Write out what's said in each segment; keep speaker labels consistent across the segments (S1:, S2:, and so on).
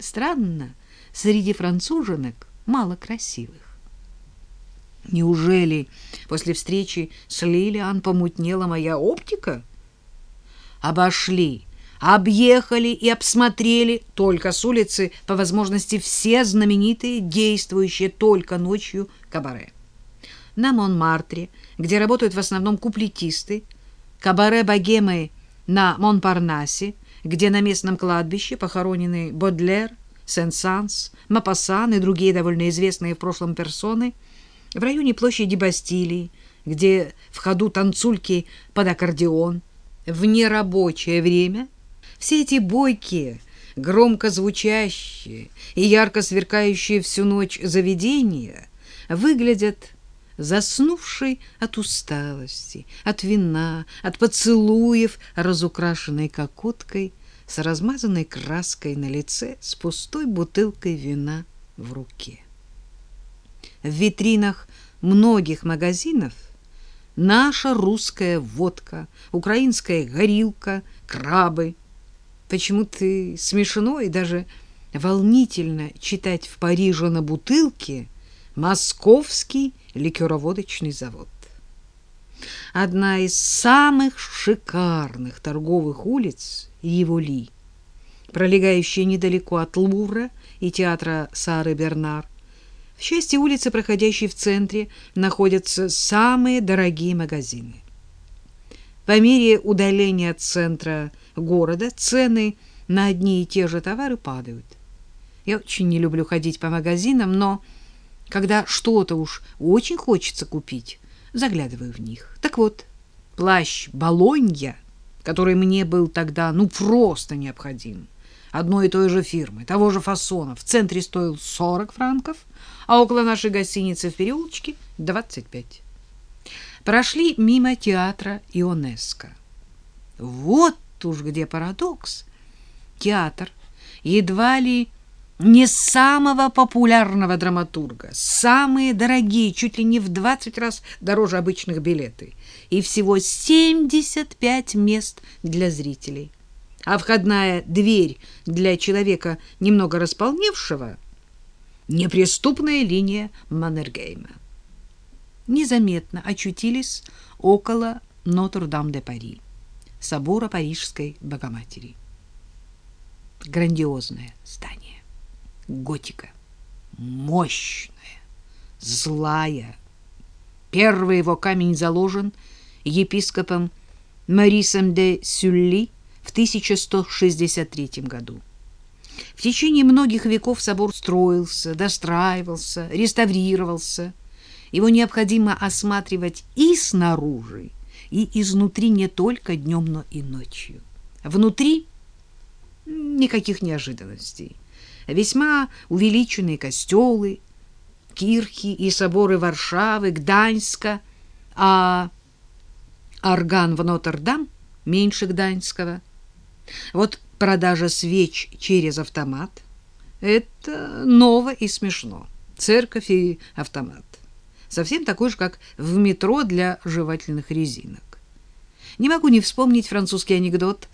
S1: Странно, среди француженок мало красивых. Неужели после встречи с Лилиан помутнела моя оптика? Обошли, объехали и обсмотрели только с улицы, по возможности, все знаменитые, действующие только ночью кабаре. На Монмартре, где работают в основном куплетисты, кабаре богемы на Монпарнасе, где на местном кладбище похоронены Бодлер, Сен-Санс, Мапассан и другие довольно известные в прошлом персоны – в районе площади Бастилии, где в ходу танцульки под аккордеон, в нерабочее время все эти бойкие, громко звучащие и ярко сверкающие всю ночь заведения выглядят заснувшей от усталости, от вина, от поцелуев, разукрашенной кокоткой, с размазанной краской на лице, с пустой бутылкой вина в руке. В витринах многих магазинов наша русская водка, украинская горилка, крабы. Почему-то смешно и даже волнительно читать в Париже на бутылке «Московский ликероводочный завод». Одна из самых шикарных торговых улиц Еволи, пролегающая недалеко от Лувра и театра Сары Бернар, в части улицы, проходящей в центре, находятся самые дорогие магазины. По мере удаления от центра города цены на одни и те же товары падают. Я очень не люблю ходить по магазинам, но когда что-то уж очень хочется купить, заглядываю в них. Так вот, плащ Болонья, который мне был тогда ну просто необходим, одной и той же фирмы, того же фасона, в центре стоил 40 франков, а около нашей гостиницы в переулочке 25. Прошли мимо театра Ионеско. Вот уж где парадокс. Театр едва ли не самого популярного драматурга, самые дорогие, чуть ли не в 20 раз дороже обычных билеты, и всего 75 мест для зрителей. А входная дверь для человека немного располневшего – неприступная линия Маннергейма. Незаметно очутились около Нотр-Дам-де-Пари, собора Парижской Богоматери. Грандиозное здание, готика, мощная, злая. Первый его камень заложен епископом Марисом де Сюлли в 1163 году. В течение многих веков собор строился, достраивался, реставрировался. Его необходимо осматривать и снаружи, и изнутри не только днем, но и ночью. Внутри никаких неожиданностей. Весьма увеличенные костелы, кирхи и соборы Варшавы, Гданьска, а орган в Нотр-Дам меньше Гданьского. Вот продажа свеч через автомат — это ново и смешно. Церковь и автомат. Совсем такой же, как в метро для жевательных резинок. Не могу не вспомнить французский анекдот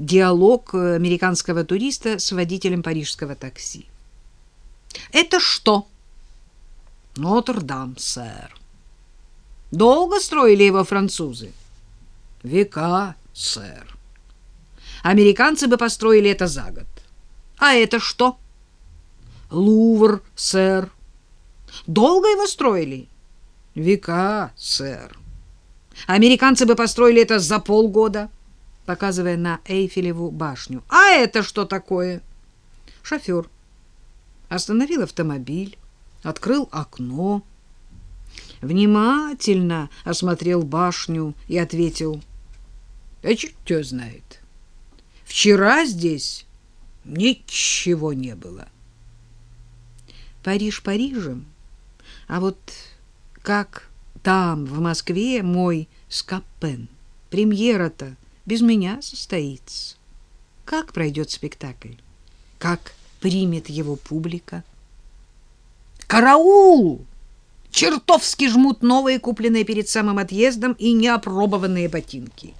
S1: диалог американского туриста с водителем парижского такси. «Это что?» «Нотр-Дам, сэр». «Долго строили его французы?» «Века, сэр». Американцы бы построили это за год. А это что? Лувр, сэр. Долго его строили? Века, сэр. Американцы бы построили это за полгода, показывая на Эйфелеву башню. А это что такое? Шофер остановил автомобиль, открыл окно, внимательно осмотрел башню и ответил, «А тебя знает». Вчера здесь ничего не было. Париж Парижем, а вот как там, в Москве, мой Скапен, премьера-то без меня состоится. Как пройдет спектакль? Как примет его публика? Караул! Чертовски жмут новые, купленные перед самым отъездом, и неопробованные ботинки.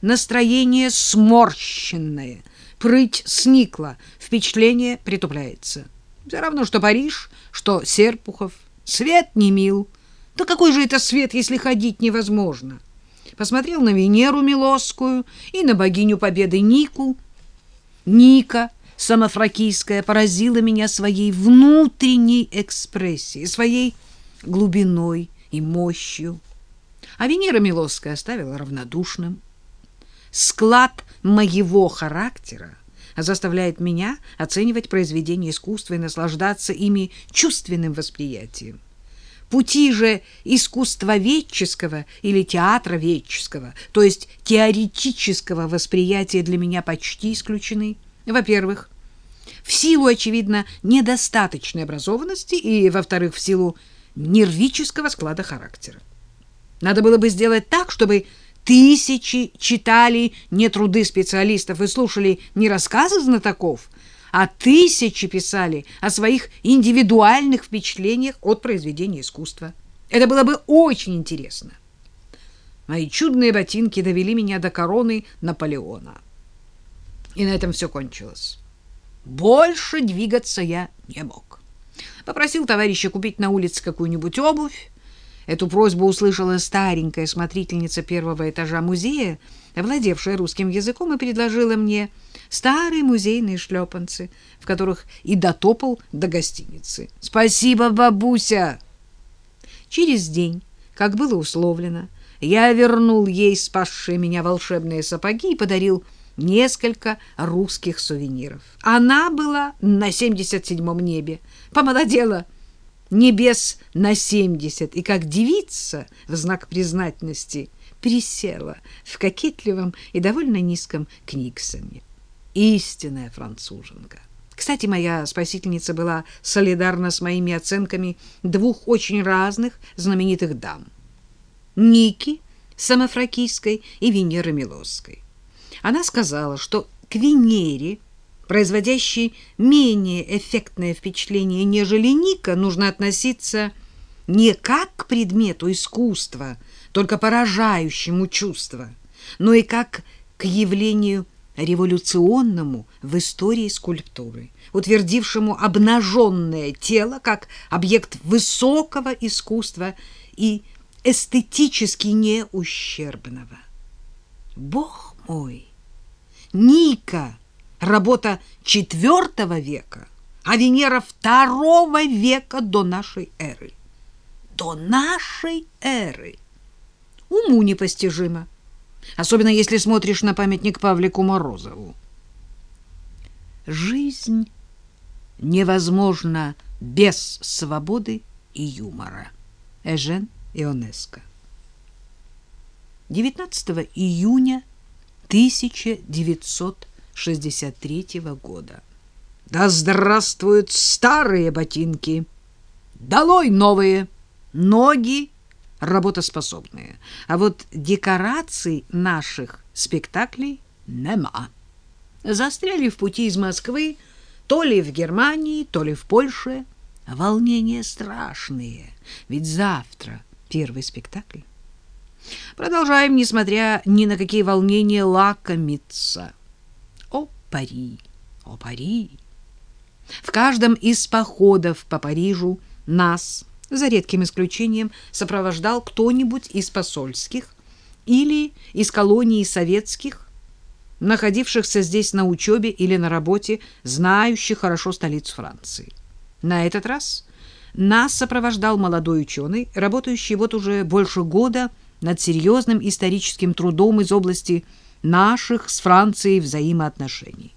S1: Настроение сморщенное, прыть сникла, впечатление притупляется. Все равно, что Париж, что Серпухов. Свет не мил. Да какой же это свет, если ходить невозможно? Посмотрел на Венеру Милосскую и на богиню Победы Нику. Ника самофракийская поразила меня своей внутренней экспрессией, своей глубиной и мощью. А Венера Милосская оставила равнодушным. Склад моего характера заставляет меня оценивать произведения искусства и наслаждаться ими чувственным восприятием. Пути же искусствоведческого или театроведческого, то есть теоретического восприятия для меня почти исключены. Во-первых, в силу, очевидно, недостаточной образованности и, во-вторых, в силу нервического склада характера. Надо было бы сделать так, чтобы тысячи читали не труды специалистов и слушали не рассказы знатоков, а тысячи писали о своих индивидуальных впечатлениях от произведения искусства. Это было бы очень интересно. Мои чудные ботинки довели меня до короны Наполеона. И на этом все кончилось. Больше двигаться я не мог. Попросил товарища купить на улице какую-нибудь обувь. Эту просьбу услышала старенькая смотрительница первого этажа музея, владевшая русским языком, и предложила мне старые музейные шлепанцы, в которых и дотопал до гостиницы. «Спасибо, бабуся!» Через день, как было условлено, я вернул ей спасшие меня волшебные сапоги и подарил несколько русских сувениров. Она была на 77-м небе, помолодела небес на 70 и как девица в знак признательности присела в кокетливом и довольно низком книгсоне. Истинная француженка. Кстати, моя спасительница была солидарна с моими оценками двух очень разных знаменитых дам. Ники Самофракийской и Венеры Милосской. Она сказала, что к Венере, производящей менее эффектное впечатление, нежели Ника, нужно относиться не как к предмету искусства, только поражающему чувство, но и как к явлению революционному в истории скульптуры, утвердившему обнаженное тело как объект высокого искусства и эстетически неущербного. Бог мой! Ника — работа IV века, а Венера II века до нашей эры. До нашей эры. Уму непостижимо, особенно если смотришь на памятник Павлику Морозову. Жизнь невозможна без свободы и юмора. Эжен Ионеско. 19 июня 1963 года. Да здравствуют старые ботинки! Долой новые! Ноги работоспособные. А вот декораций наших спектаклей нема. Застряли в пути из Москвы то ли в Германии, то ли в Польше. Волнения страшные, ведь завтра первый спектакль. Продолжаем, несмотря ни на какие волнения, лакомиться. О, Пари! О, Пари! В каждом из походов по Парижу нас, за редким исключением, сопровождал кто-нибудь из посольских или из колоний советских, находившихся здесь на учебе или на работе, знающих хорошо столицу Франции. На этот раз нас сопровождал молодой ученый, работающий вот уже больше года над серьезным историческим трудом из области наших с Францией взаимоотношений.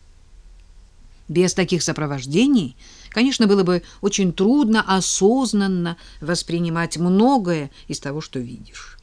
S1: Без таких сопровождений, конечно, было бы очень трудно осознанно воспринимать многое из того, что видишь.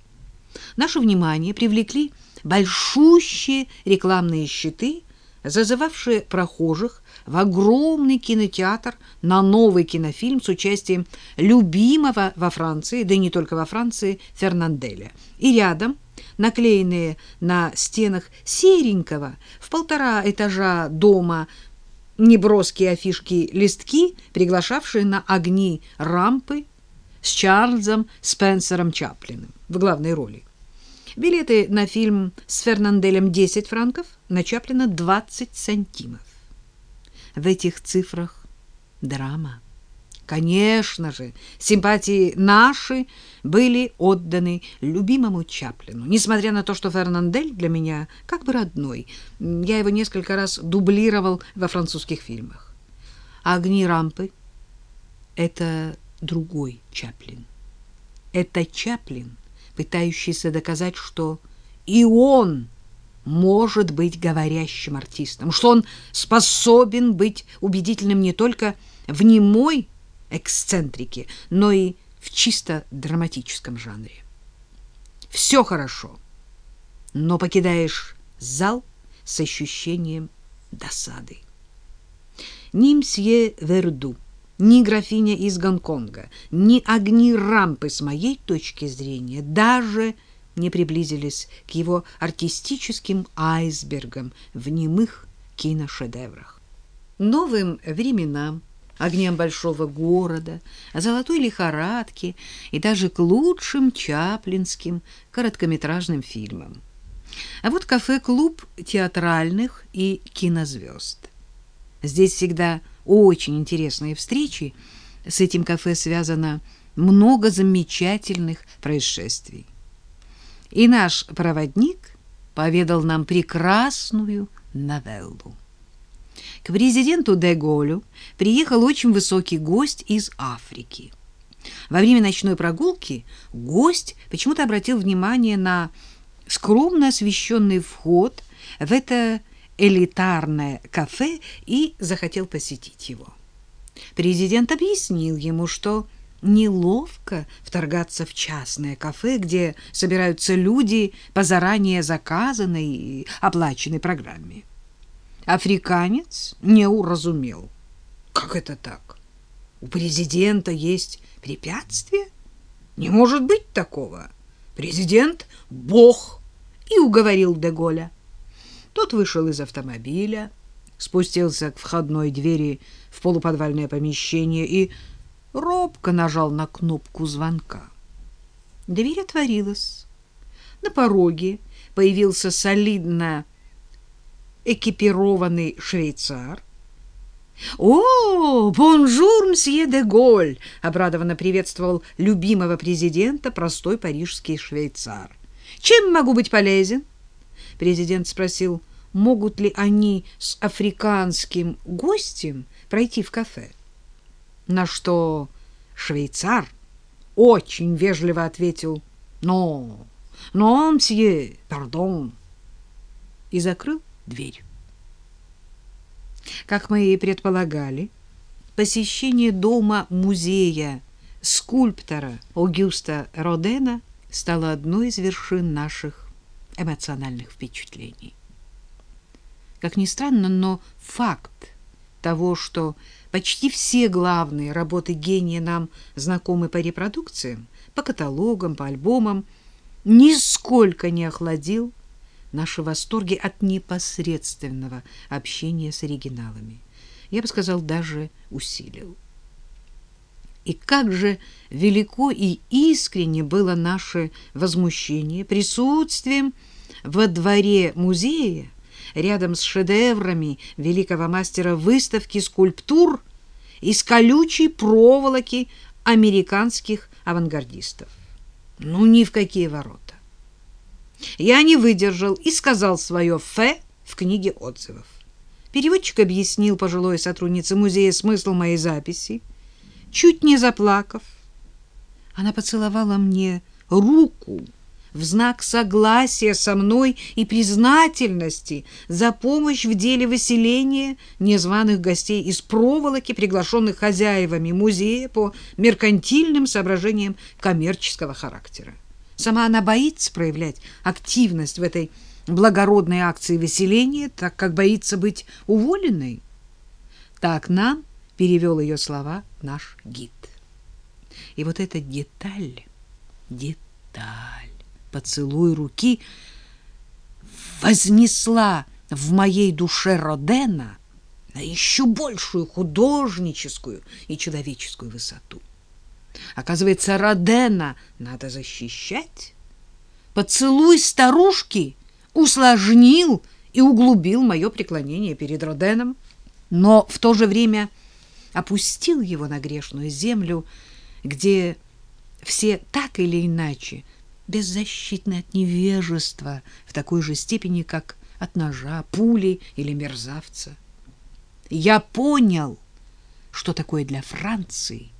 S1: Наше внимание привлекли большущие рекламные щиты, зазывавшие прохожих в огромный кинотеатр на новый кинофильм с участием любимого во Франции, да и не только во Франции, Фернанделя. И рядом наклеенные на стенах серенького в полтора этажа дома неброские афишки листки, приглашавшие на огни рампы с Чарльзом Спенсером Чаплиным в главной роли. Билеты на фильм с Фернанделем 10 франков, на Чаплина 20 сантимов. В этих цифрах драма. Конечно же, симпатии наши были отданы любимому Чаплину. Несмотря на то, что Фернандель для меня как бы родной, я его несколько раз дублировал во французских фильмах. «Огни рампы» — это другой Чаплин. Это Чаплин, пытающийся доказать, что и он может быть говорящим артистом, что он способен быть убедительным не только в немой эксцентрике, но и в чисто драматическом жанре. Все хорошо, но покидаешь зал с ощущением досады. Ни мсье Верду, ни графиня из Гонконга, ни огни рампы с моей точки зрения даже не приблизились к его артистическим айсбергам в немых киношедеврах. Новым временам огням большого города, золотой лихорадки и даже к лучшим чаплинским короткометражным фильмам. А вот кафе-клуб театральных и кинозвезд. Здесь всегда очень интересные встречи. С этим кафе связано много замечательных происшествий. И наш проводник поведал нам прекрасную новеллу. К президенту де Голю приехал очень высокий гость из Африки. Во время ночной прогулки гость почему-то обратил внимание на скромно освещенный вход в это элитарное кафе и захотел посетить его. Президент объяснил ему, что неловко вторгаться в частное кафе, где собираются люди по заранее заказанной и оплаченной программе. Африканец не уразумел. Как это так? У президента есть препятствие? Не может быть такого. Президент — бог, и уговорил Деголя. Тот вышел из автомобиля, спустился к входной двери в полуподвальное помещение и робко нажал на кнопку звонка. Дверь отворилась. На пороге появился солидно экипированный швейцар. «О, бонжур, мсье де Голь!» — обрадованно приветствовал любимого президента простой парижский швейцар. «Чем могу быть полезен?» Президент спросил, могут ли они с африканским гостем пройти в кафе. На что швейцар очень вежливо ответил «Но, но, мсье, пардон» и закрыл дверь. Как мы и предполагали, посещение дома-музея скульптора Огюста Родена стало одной из вершин наших эмоциональных впечатлений. Как ни странно, но факт того, что почти все главные работы гения нам знакомы по репродукциям, по каталогам, по альбомам, нисколько не охладил наши восторги от непосредственного общения с оригиналами. Я бы сказал, даже усилил. И как же велико и искренне было наше возмущение присутствием во дворе музея рядом с шедеврами великого мастера выставки скульптур из колючей проволоки американских авангардистов. Ну, ни в какие ворота. Я не выдержал и сказал свое «фе» в книге отзывов. Переводчик объяснил пожилой сотруднице музея смысл моей записи. Чуть не заплакав, она поцеловала мне руку в знак согласия со мной и признательности за помощь в деле выселения незваных гостей из проволоки, приглашенных хозяевами музея по меркантильным соображениям коммерческого характера. Сама она боится проявлять активность в этой благородной акции выселения, так как боится быть уволенной. Так нам перевел ее слова наш гид. И вот эта деталь, деталь, поцелуй руки вознесла в моей душе Родена на еще большую художническую и человеческую высоту. Оказывается, Родена надо защищать. Поцелуй старушки усложнил и углубил мое преклонение перед Роденом, но в то же время опустил его на грешную землю, где все так или иначе беззащитны от невежества в такой же степени, как от ножа, пули или мерзавца. Я понял, что такое для Франции